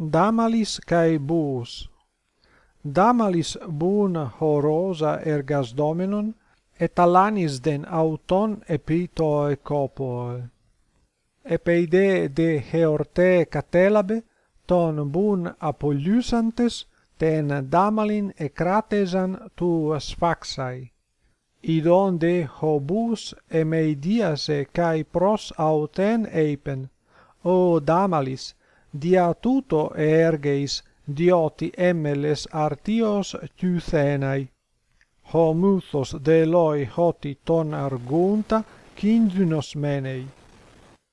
Damalis cae bus. Damalis bun horosa ergas dominum, et alanis den auton epitoe copoe. Epeide de Heorte catelabe, ton bun apollusantes, ten damalin ecratesan tu asfaxai. Idon de hobus emeidiase cae pros auten eipen, o damalis, dia tuto ergeis dioti emeles artios tyuthenai ho muthos de loi hoti ton argunta kindynos menei.